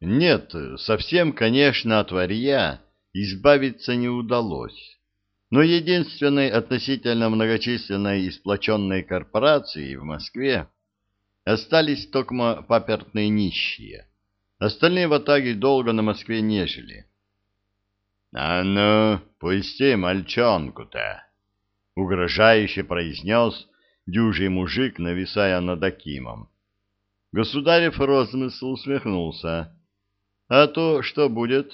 Нет, совсем, конечно, от варья избавиться не удалось. Но единственной относительно многочисленной и сплоченной корпорацией в Москве остались токмо папертные нищие. Остальные в Атаге долго на Москве не жили. — А ну, пусти мальчонку-то! — угрожающе произнес дюжий мужик, нависая над Акимом. Государев розмысл усмехнулся. — А то что будет?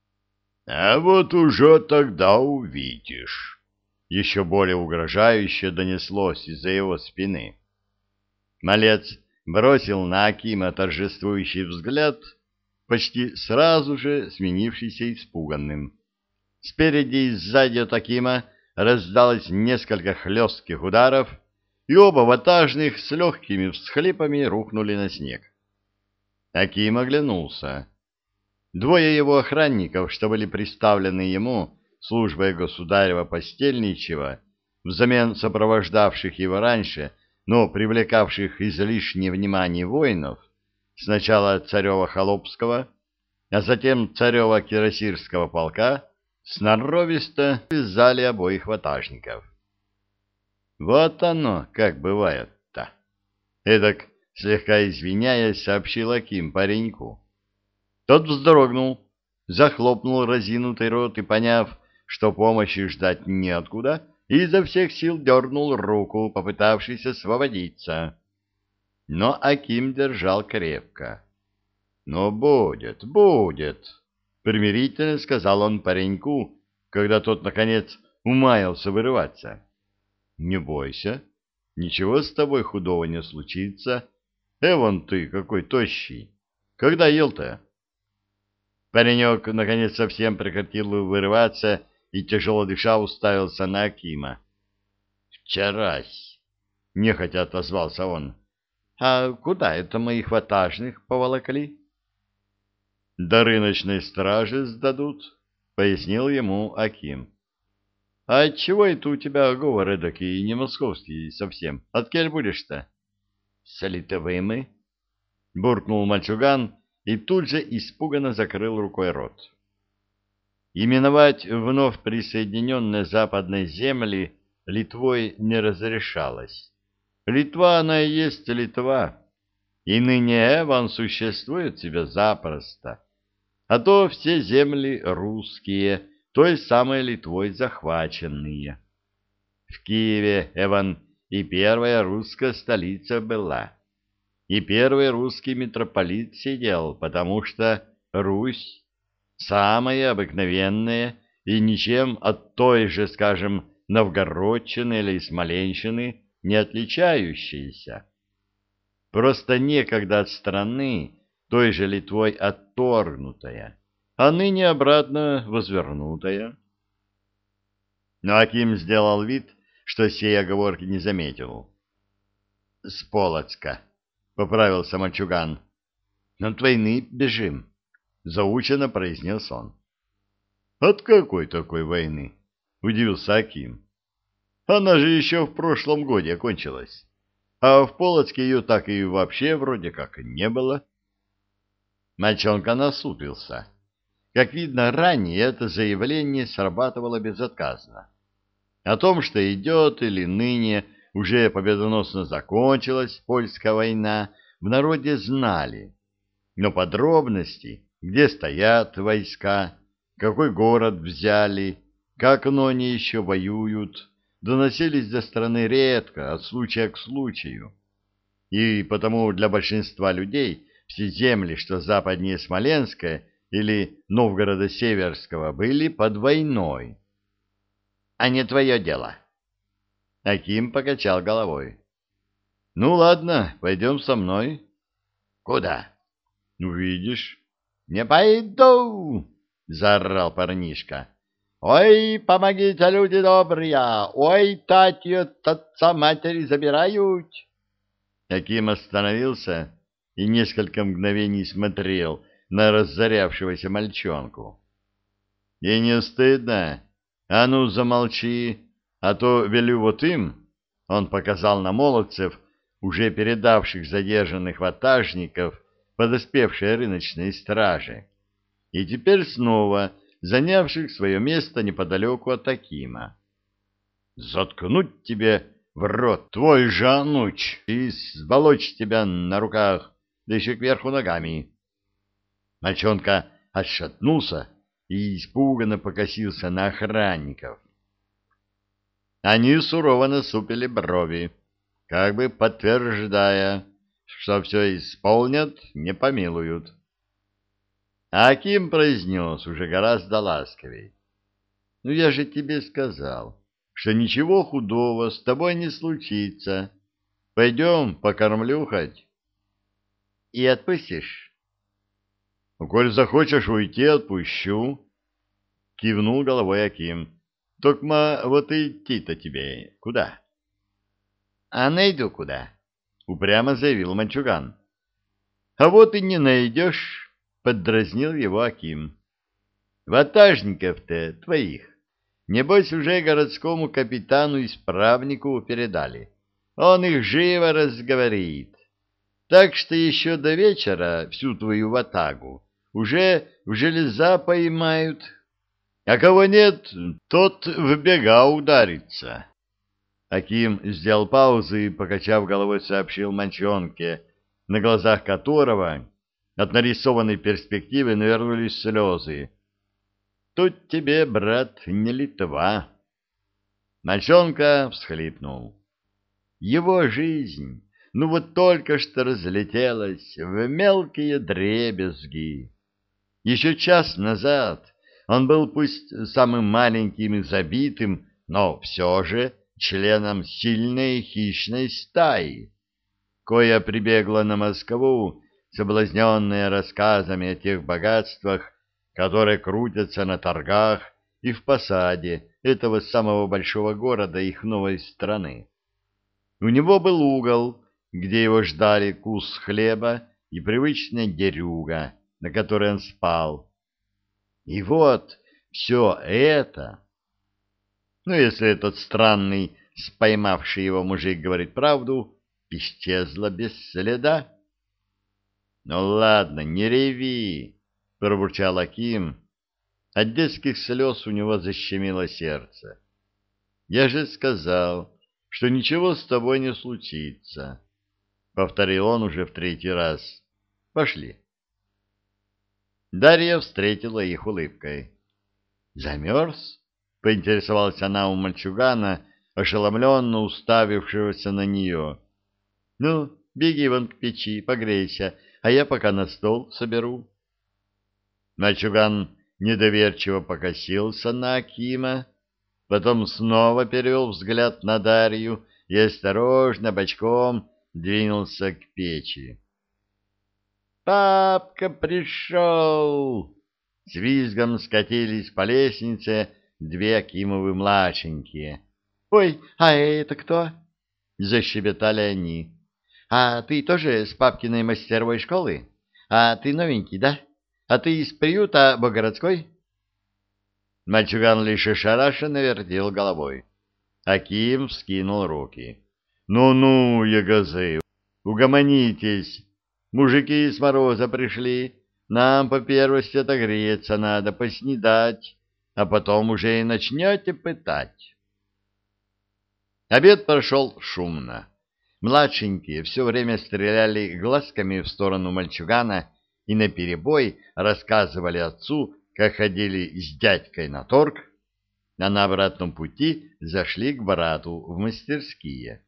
— А вот уже тогда увидишь. Еще более угрожающе донеслось из-за его спины. Малец бросил на Акима торжествующий взгляд, почти сразу же сменившийся испуганным. Спереди и сзади от Акима раздалось несколько хлестких ударов, и оба ватажных с легкими всхлипами рухнули на снег. Аким оглянулся. Двое его охранников, что были приставлены ему службой государева постельничего, взамен сопровождавших его раньше, но привлекавших излишнее внимание воинов, сначала царева-холопского, а затем царева-кирасирского полка, сноровисто вязали обоих ватажников. Вот оно, как бывает-то. Эдак, слегка извиняясь, сообщил Аким пареньку. Тот вздрогнул, захлопнул разинутый рот и, поняв, что помощи ждать неоткуда, изо всех сил дернул руку, попытавшись освободиться. Но Аким держал крепко. — Ну, будет, будет, — примирительно сказал он пареньку, когда тот, наконец, умаялся вырываться. — Не бойся, ничего с тобой худого не случится. Эвон ты какой тощий. Когда ел-то? Паренек, наконец, совсем прекратил вырываться и, тяжело дыша, уставился на Акима. «Вчерась!» — нехотя отозвался он. «А куда это моих ватажных поволокли?» «До рыночной стражи сдадут», — пояснил ему Аким. «А отчего это у тебя говор эдакий, не московский совсем? От кель будешь-то?» «С литовыми», — буркнул мальчуган и тут же испуганно закрыл рукой рот. Именовать вновь присоединенные западные земли Литвой не разрешалось. Литва она и есть Литва, и ныне Эван существует себе запросто. А то все земли русские, той самой Литвой захваченные. В Киеве Эван и первая русская столица была. И первый русский митрополит сидел, потому что Русь самое обыкновенное и ничем от той же, скажем, Новгородчины или Смоленщины не отличающееся. Просто некогда от страны, той же Литвой отторгнутая, а ныне обратно возвернутая. Но Аким сделал вид, что сей оговорки не заметил. — С Полоцка, — поправился мальчуган. — От войны бежим. — заучено произнес он. «От какой такой войны?» — удивился Аким. «Она же еще в прошлом годе кончилась, а в Полоцке ее так и вообще вроде как не было». Мальчонка насупился. Как видно, ранее это заявление срабатывало безотказно. О том, что идет или ныне уже победоносно закончилась польская война, в народе знали, но подробности где стоят войска, какой город взяли, как но они еще воюют, доносились до страны редко, от случая к случаю. И потому для большинства людей все земли, что западнее Смоленска или Новгорода Северского, были под войной. — А не твое дело. Аким покачал головой. — Ну ладно, пойдем со мной. — Куда? — Увидишь. «Не пойду!» — заорал парнишка. «Ой, помогите, люди добрые! Ой, Татью от отца матери забирают!» Аким остановился и несколько мгновений смотрел на разорявшегося мальчонку. «И не стыдно? А ну, замолчи, а то велю вот им!» Он показал на молодцев, уже передавших задержанных ватажников, подоспевшей рыночной стражи, и теперь снова занявших свое место неподалеку от Акима. «Заткнуть тебе в рот твой жануч и сболочь тебя на руках, да еще кверху ногами!» Мальчонка отшатнулся и испуганно покосился на охранников. Они сурово насупили брови, как бы подтверждая, что все исполнят, не помилуют. Аким произнес уже гораздо ласковей. — Ну, я же тебе сказал, что ничего худого с тобой не случится. Пойдем, покормлю хоть. — И отпустишь? — коль захочешь уйти, отпущу. Кивнул головой Аким. — Токма вот идти-то тебе куда? — А найду куда? — упрямо заявил мальчуган. — А вот и не найдешь. — поддразнил его Аким. «Ватажников-то твоих, небось, уже городскому капитану-исправнику передали. Он их живо разговорит. Так что еще до вечера всю твою ватагу уже в железа поймают. А кого нет, тот в бега ударится». Аким сделал паузу и, покачав головой, сообщил мальчонке, на глазах которого от нарисованной перспективы навернулись слезы. «Тут тебе, брат, не Литва!» Мальчонка всхлипнул. Его жизнь, ну вот только что разлетелась в мелкие дребезги. Еще час назад. Он был пусть самым маленьким и забитым, но все же членом сильной хищной стаи, кое прибегла на Москву соблазненные рассказами о тех богатствах, которые крутятся на торгах и в посаде этого самого большого города их новой страны. У него был угол, где его ждали кус хлеба и привычная дерюга, на которой он спал. И вот все это... Ну, если этот странный, споймавший его мужик говорит правду, исчезло без следа. Ну ладно, не реви, пробурчал Аким. От детских слез у него защемило сердце. Я же сказал, что ничего с тобой не случится, повторил он уже в третий раз. Пошли. Дарья встретила их улыбкой. Замерз? поинтересовалась она у мальчугана, ошеломленно уставившегося на нее. Ну, беги вон к печи, погрейся, а я пока на стол соберу. Мальчуган недоверчиво покосился на Акима, потом снова перевел взгляд на Дарью и осторожно бочком двинулся к печи. «Папка пришел!» С визгом скатились по лестнице две Акимовы младшенькие. «Ой, а это кто?» — защебетали они. А ты тоже с папкиной мастеровой школы? А ты новенький, да? А ты из приюта Богородской? Мальчуган лишь ошарашенно вертел головой. Аким вскинул руки. «Ну-ну, ягозы, угомонитесь. Мужики с мороза пришли. Нам по первости отогреться надо, поснедать, а потом уже и начнете пытать». Обед прошел шумно. Младшенькие все время стреляли глазками в сторону мальчугана и наперебой рассказывали отцу, как ходили с дядькой на торг, а на обратном пути зашли к брату в мастерские,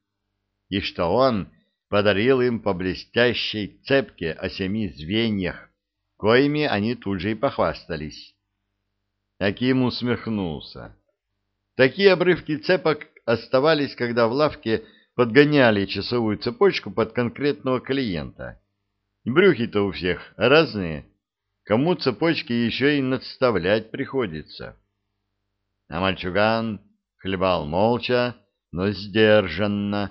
и что он подарил им по блестящей цепке о семи звеньях, коими они тут же и похвастались. Аким усмехнулся. Такие обрывки цепок оставались, когда в лавке подгоняли часовую цепочку под конкретного клиента. Брюхи-то у всех разные, кому цепочки еще и надставлять приходится. А мальчуган хлебал молча, но сдержанно,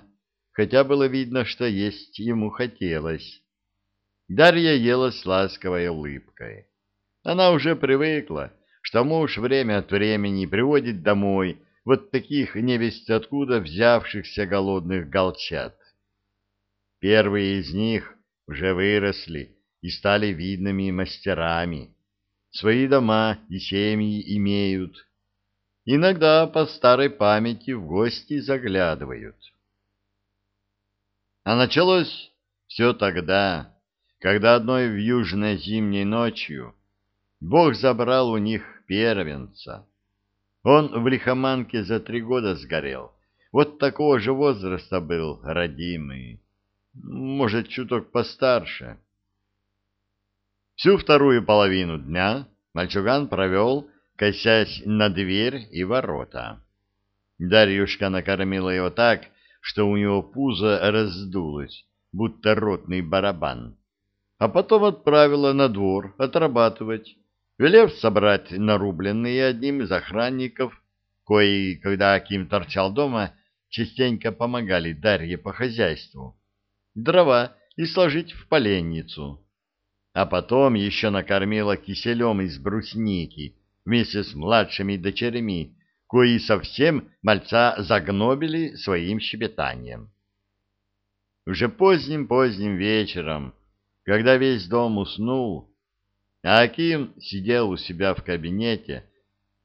хотя было видно, что есть ему хотелось. Дарья ела с ласковой улыбкой. Она уже привыкла, что муж время от времени приводит домой вот таких невесть откуда взявшихся голодных голчат. Первые из них уже выросли и стали видными мастерами. Свои дома и семьи имеют. Иногда по старой памяти в гости заглядывают. А началось все тогда, когда одной в южной зимней ночью Бог забрал у них первенца. Он в лихоманке за три года сгорел. Вот такого же возраста был, родимый. Может, чуток постарше. Всю вторую половину дня мальчуган провел, косясь на дверь и ворота. Дарьюшка накормила его так, что у него пузо раздулось, будто ротный барабан. А потом отправила на двор отрабатывать, велев собрать нарубленные одним из охранников, кои, когда Аким торчал дома, частенько помогали Дарье по хозяйству, дрова и сложить в поленницу. А потом еще накормила киселем из брусники вместе с младшими дочерьми, кои совсем мальца загнобили своим щебетанием. Уже поздним-поздним вечером, когда весь дом уснул, Аким сидел у себя в кабинете,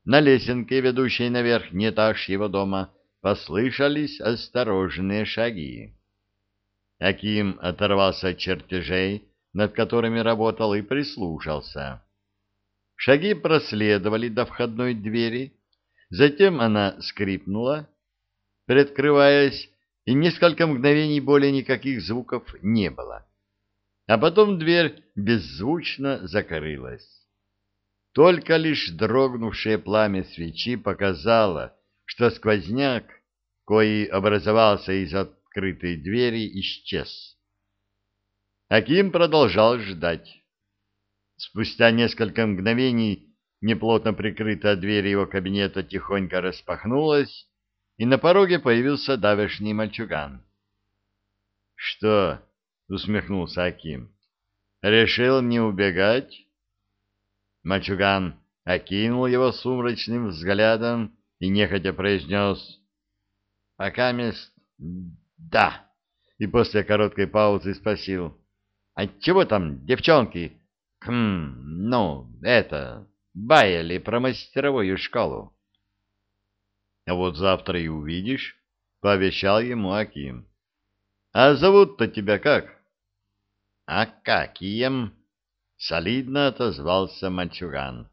на лесенке, ведущей на верхний этаж его дома, послышались осторожные шаги. Аким оторвался от чертежей, над которыми работал, и прислушался. Шаги проследовали до входной двери, затем она скрипнула, приоткрываясь, и несколько мгновений более никаких звуков не было. А потом дверь беззвучно закрылась. Только лишь дрогнувшее пламя свечи показало, что сквозняк, кои образовался из открытой двери, исчез. Аким продолжал ждать. Спустя несколько мгновений неплотно прикрытая дверь его кабинета тихонько распахнулась, и на пороге появился давешний мальчуган. — Что? — усмехнулся Аким. — Решил не убегать? Мальчуган окинул его сумрачным взглядом и нехотя произнес «Пока мест... да». И после короткой паузы спросил «А чего там, девчонки?» «Хм, ну, это, баяли про мастеровую школу». «А вот завтра и увидишь», — пообещал ему Аким. «А зовут-то тебя как?» «Акакием», — солидно отозвался мальчуган.